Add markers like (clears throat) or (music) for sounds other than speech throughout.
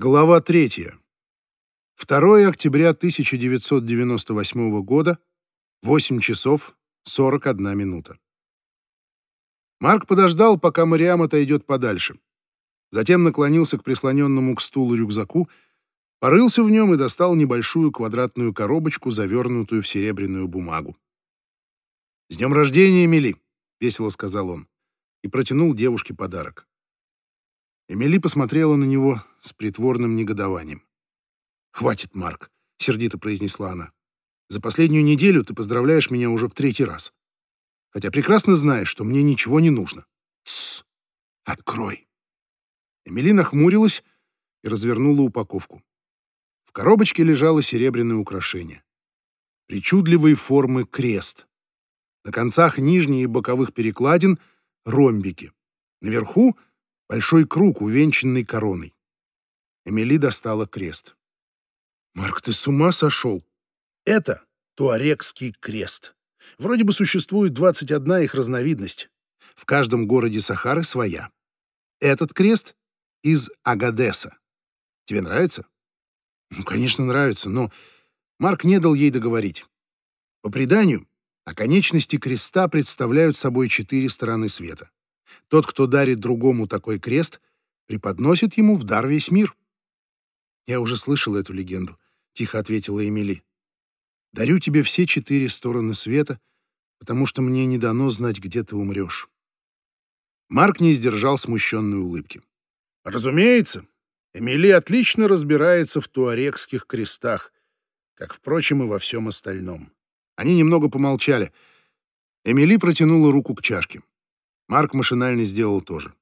Глава 3. 2 октября 1998 года, 8 часов 41 минута. Марк подождал, пока Мариам отойдет подальше. Затем наклонился к прислоненному к стулу рюкзаку, порылся в нем и достал небольшую квадратную коробочку, завернутую в серебряную бумагу. «С днем рождения, Эмили!» — весело сказал он и протянул девушке подарок. Эмили посмотрела на него с притворным негодованием. «Хватит, Марк», — сердито произнесла она. «За последнюю неделю ты поздравляешь меня уже в третий раз. Хотя прекрасно знаешь, что мне ничего не нужно. Тссс! Открой!» Эмили нахмурилась и развернула упаковку. В коробочке лежало серебряное украшение. Причудливой формы крест. На концах нижней и боковых перекладин — ромбики. Наверху — Большой круг, увенчанный короной. Эмили достала крест. «Марк, ты с ума сошел? Это туарекский крест. Вроде бы существует 21 их разновидность. В каждом городе Сахары своя. Этот крест из Агадеса. Тебе нравится?» «Ну, конечно, нравится, но...» Марк не дал ей договорить. По преданию, оконечности креста представляют собой четыре стороны света. Тот, кто дарит другому такой крест, преподносит ему в дар весь мир. Я уже слышал эту легенду, тихо ответила Эмили. Дарю тебе все четыре стороны света, потому что мне не дано знать, где ты умрешь. Марк не сдержал смущенной улыбки. Разумеется, Эмили отлично разбирается в туарекских крестах, как, впрочем, и во всем остальном. Они немного помолчали. Эмили протянула руку к чашке. Марк машинально сделал то же.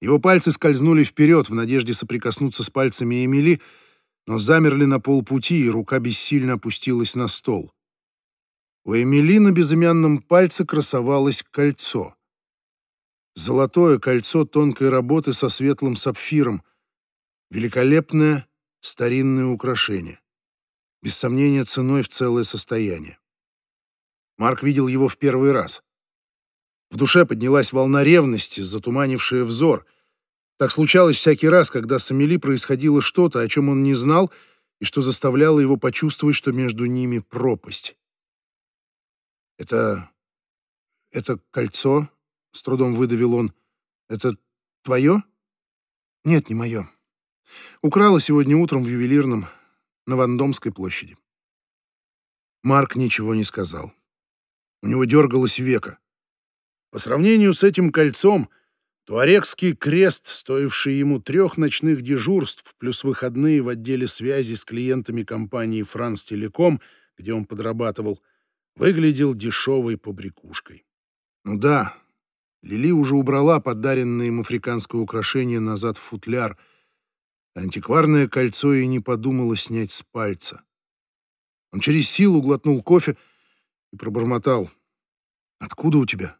Его пальцы скользнули вперед в надежде соприкоснуться с пальцами Эмили, но замерли на полпути, и рука бессильно опустилась на стол. У Эмили на безымянном пальце красовалось кольцо. Золотое кольцо тонкой работы со светлым сапфиром. Великолепное старинное украшение. Без сомнения, ценой в целое состояние. Марк видел его в первый раз. В душе поднялась волна ревности, затуманившая взор. Так случалось всякий раз, когда с Амели происходило что-то, о чем он не знал, и что заставляло его почувствовать, что между ними пропасть. «Это... это кольцо?» — с трудом выдавил он. «Это твое?» «Нет, не мое. Украла сегодня утром в ювелирном на Вандомской площади». Марк ничего не сказал. У него дергалось века. По сравнению с этим кольцом, туарекский крест, стоивший ему трех ночных дежурств, плюс выходные в отделе связи с клиентами компании «Франс Телеком», где он подрабатывал, выглядел дешевой побрякушкой. Ну да, Лили уже убрала подаренное им африканское украшение назад в футляр. Антикварное кольцо и не подумала снять с пальца. Он через силу глотнул кофе и пробормотал. «Откуда у тебя?»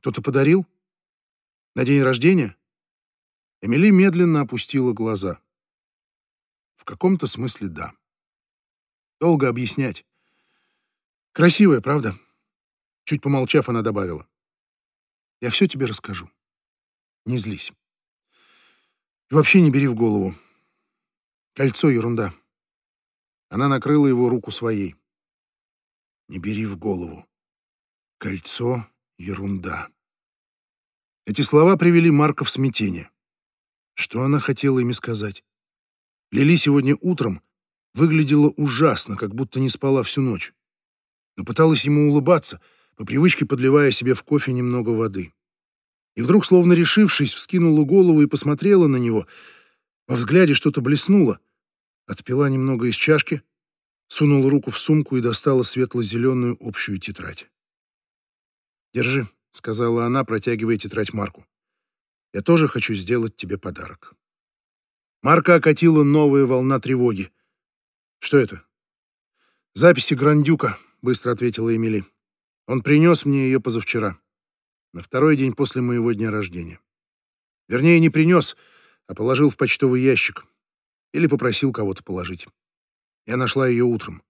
Кто-то подарил? На день рождения? Эмили медленно опустила глаза. В каком-то смысле да. Долго объяснять. Красивая, правда? Чуть помолчав, она добавила. Я все тебе расскажу. Не злись. Вообще не бери в голову. Кольцо — ерунда. Она накрыла его руку своей. Не бери в голову. Кольцо Ерунда. Эти слова привели Марка в смятение. Что она хотела ими сказать? Лили сегодня утром выглядела ужасно, как будто не спала всю ночь. Но пыталась ему улыбаться, по привычке подливая себе в кофе немного воды. И вдруг, словно решившись, вскинула голову и посмотрела на него. Во взгляде что-то блеснуло. Отпила немного из чашки, сунула руку в сумку и достала светло-зеленую общую тетрадь. «Держи», — сказала она, протягивая тетрадь Марку. «Я тоже хочу сделать тебе подарок». Марка окатила новая волна тревоги. «Что это?» «Записи Грандюка», — быстро ответила Эмили. «Он принес мне ее позавчера, на второй день после моего дня рождения. Вернее, не принес, а положил в почтовый ящик. Или попросил кого-то положить. Я нашла ее утром».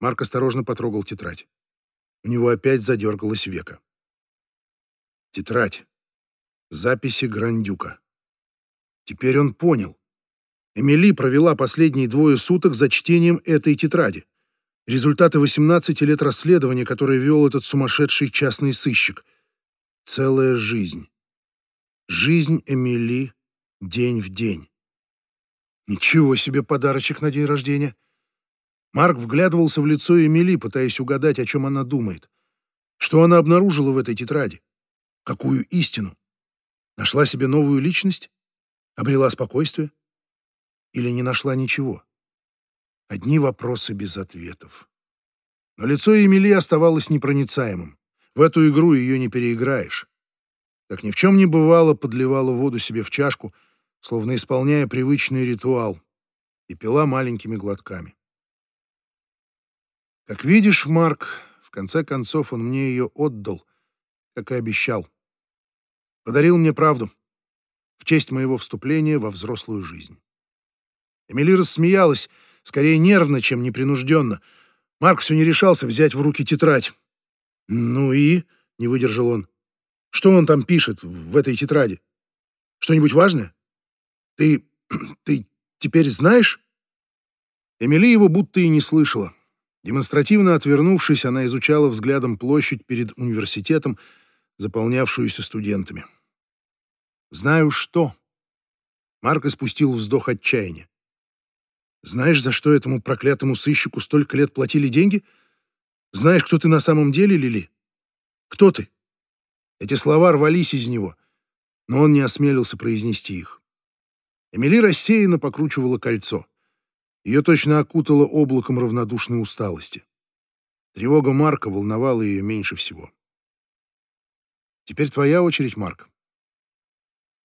Марк осторожно потрогал тетрадь. У него опять задергалось века. Тетрадь. Записи Грандюка. Теперь он понял. Эмили провела последние двое суток за чтением этой тетради. Результаты 18 лет расследования, которое вел этот сумасшедший частный сыщик. Целая жизнь. Жизнь Эмили день в день. Ничего себе подарочек на день рождения. Марк вглядывался в лицо Эмили, пытаясь угадать, о чем она думает. Что она обнаружила в этой тетради? Какую истину? Нашла себе новую личность? Обрела спокойствие? Или не нашла ничего? Одни вопросы без ответов. Но лицо Эмили оставалось непроницаемым. В эту игру ее не переиграешь. Как ни в чем не бывало, подливала воду себе в чашку, словно исполняя привычный ритуал, и пила маленькими глотками. Как видишь, Марк, в конце концов он мне ее отдал, как и обещал. Подарил мне правду в честь моего вступления во взрослую жизнь. Эмили рассмеялась, скорее нервно, чем непринужденно. Марк все не решался взять в руки тетрадь. «Ну и?» — не выдержал он. «Что он там пишет в этой тетради? Что-нибудь важное? Ты... (clears throat) ты теперь знаешь?» Эмили его будто и не слышала. Демонстративно отвернувшись, она изучала взглядом площадь перед университетом, заполнявшуюся студентами. «Знаю что». Марк испустил вздох отчаяния. «Знаешь, за что этому проклятому сыщику столько лет платили деньги? Знаешь, кто ты на самом деле, Лили? Кто ты?» Эти слова рвались из него, но он не осмелился произнести их. Эмили рассеянно покручивала кольцо. Ее точно окутало облаком равнодушной усталости. Тревога Марка волновала ее меньше всего. Теперь твоя очередь, Марк.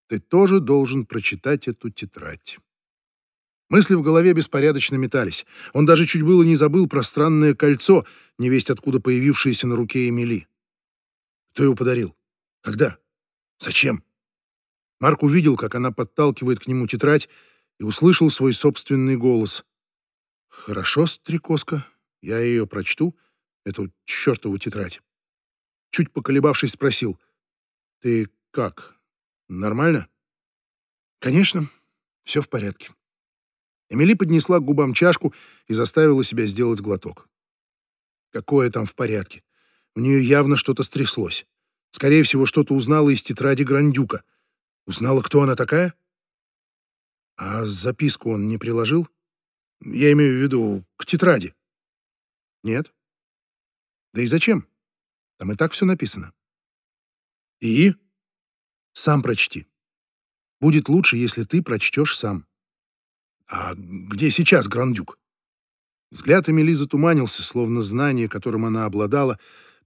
Ты тоже должен прочитать эту тетрадь. Мысли в голове беспорядочно метались. Он даже чуть было не забыл про странное кольцо, невесть откуда появившееся на руке Эмили. Кто его подарил? Когда? Зачем? Марк увидел, как она подталкивает к нему тетрадь, и услышал свой собственный голос. «Хорошо, стрекозка, я ее прочту, эту чертову тетрадь». Чуть поколебавшись, спросил, ты как? Нормально? Конечно, все в порядке. Эмили поднесла к губам чашку и заставила себя сделать глоток. Какое там в порядке? У нее явно что-то стряслось. Скорее всего, что-то узнала из тетради Грандюка. Узнала, кто она такая? А записку он не приложил? Я имею в виду к тетради. Нет. Да и зачем? Там и так все написано. И? Сам прочти. Будет лучше, если ты прочтешь сам. А где сейчас Грандюк? Взгляд Эмили затуманился, словно знание, которым она обладала,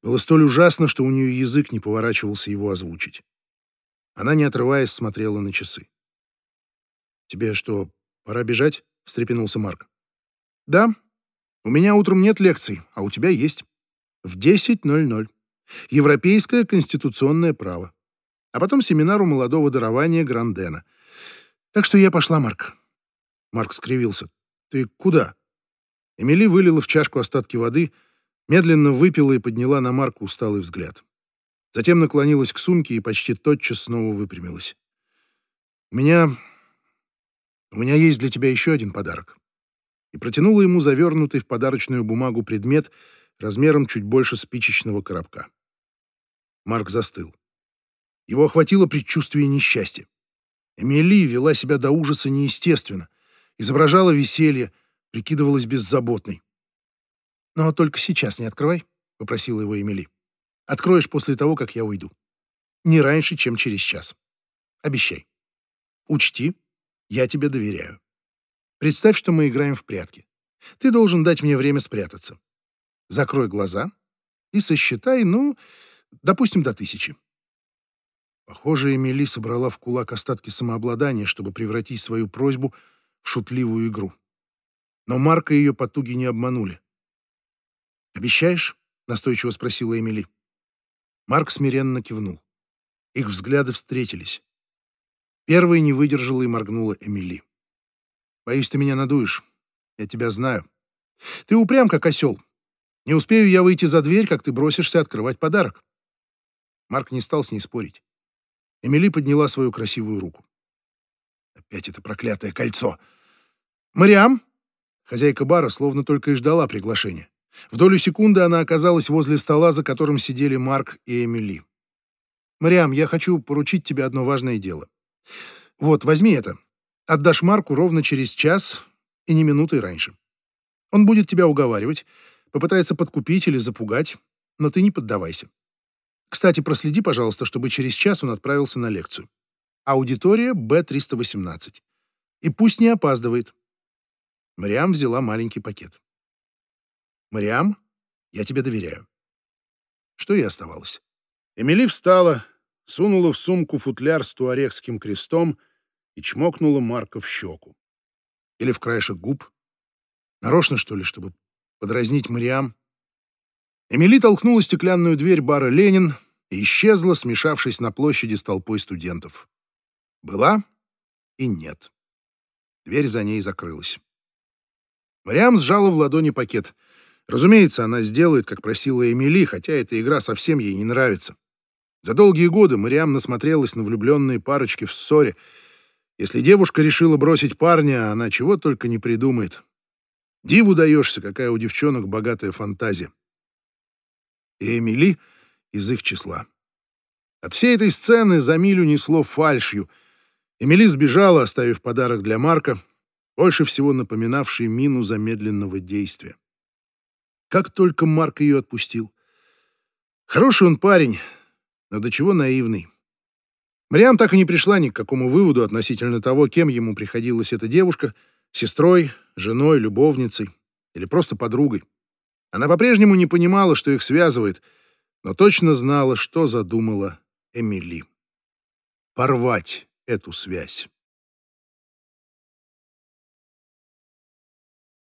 было столь ужасно, что у нее язык не поворачивался его озвучить. Она, не отрываясь, смотрела на часы. «Тебе что, пора бежать?» — встрепенулся Марк. «Да. У меня утром нет лекций, а у тебя есть. В 10.00. Европейское конституционное право. А потом семинар у молодого дарования Грандена. Так что я пошла, Марк. Марк скривился. Ты куда? Эмили вылила в чашку остатки воды, медленно выпила и подняла на Марка усталый взгляд. Затем наклонилась к сумке и почти тотчас снова выпрямилась. «У меня... у меня есть для тебя еще один подарок». И протянула ему завернутый в подарочную бумагу предмет размером чуть больше спичечного коробка. Марк застыл. Его охватило предчувствие несчастья. Эмили вела себя до ужаса неестественно, изображала веселье, прикидывалась беззаботной. «Но только сейчас не открывай», — попросила его Эмили. «Откроешь после того, как я уйду. Не раньше, чем через час. Обещай. Учти, я тебе доверяю. Представь, что мы играем в прятки. Ты должен дать мне время спрятаться. Закрой глаза и сосчитай, ну, Допустим, до тысячи. Похоже, Эмили собрала в кулак остатки самообладания, чтобы превратить свою просьбу в шутливую игру. Но Марка ее потуги не обманули. «Обещаешь?» — настойчиво спросила Эмили. Марк смиренно кивнул. Их взгляды встретились. Первой не выдержала и моргнула Эмили. «Боюсь, ты меня надуешь. Я тебя знаю. Ты упрям, как осел. Не успею я выйти за дверь, как ты бросишься открывать подарок. Марк не стал с ней спорить. Эмили подняла свою красивую руку. Опять это проклятое кольцо. «Мариам?» Хозяйка бара словно только и ждала приглашения. В долю секунды она оказалась возле стола, за которым сидели Марк и Эмили. «Мариам, я хочу поручить тебе одно важное дело. Вот, возьми это. Отдашь Марку ровно через час и не минутой раньше. Он будет тебя уговаривать, попытается подкупить или запугать, но ты не поддавайся. Кстати, проследи, пожалуйста, чтобы через час он отправился на лекцию. Аудитория Б-318. И пусть не опаздывает. Мариам взяла маленький пакет. «Мариам, я тебе доверяю». Что и оставалось. Эмили встала, сунула в сумку футляр с туарегским крестом и чмокнула Марка в щеку. Или в краешек губ. Нарочно, что ли, чтобы подразнить Мариам? Эмили толкнула стеклянную дверь бара «Ленин» и исчезла, смешавшись на площади с толпой студентов. Была и нет. Дверь за ней закрылась. Мариам сжала в ладони пакет. Разумеется, она сделает, как просила Эмили, хотя эта игра совсем ей не нравится. За долгие годы Мариам насмотрелась на влюбленные парочки в ссоре. Если девушка решила бросить парня, она чего только не придумает. Диву даешься, какая у девчонок богатая фантазия. И Эмили из их числа. От всей этой сцены за милю несло фальшью. Эмили сбежала, оставив подарок для Марка, больше всего напоминавший мину замедленного действия. Как только Марк ее отпустил. Хороший он парень, но до чего наивный. Мариам так и не пришла ни к какому выводу относительно того, кем ему приходилась эта девушка — сестрой, женой, любовницей или просто подругой. Она по-прежнему не понимала, что их связывает, но точно знала, что задумала Эмили. Порвать эту связь.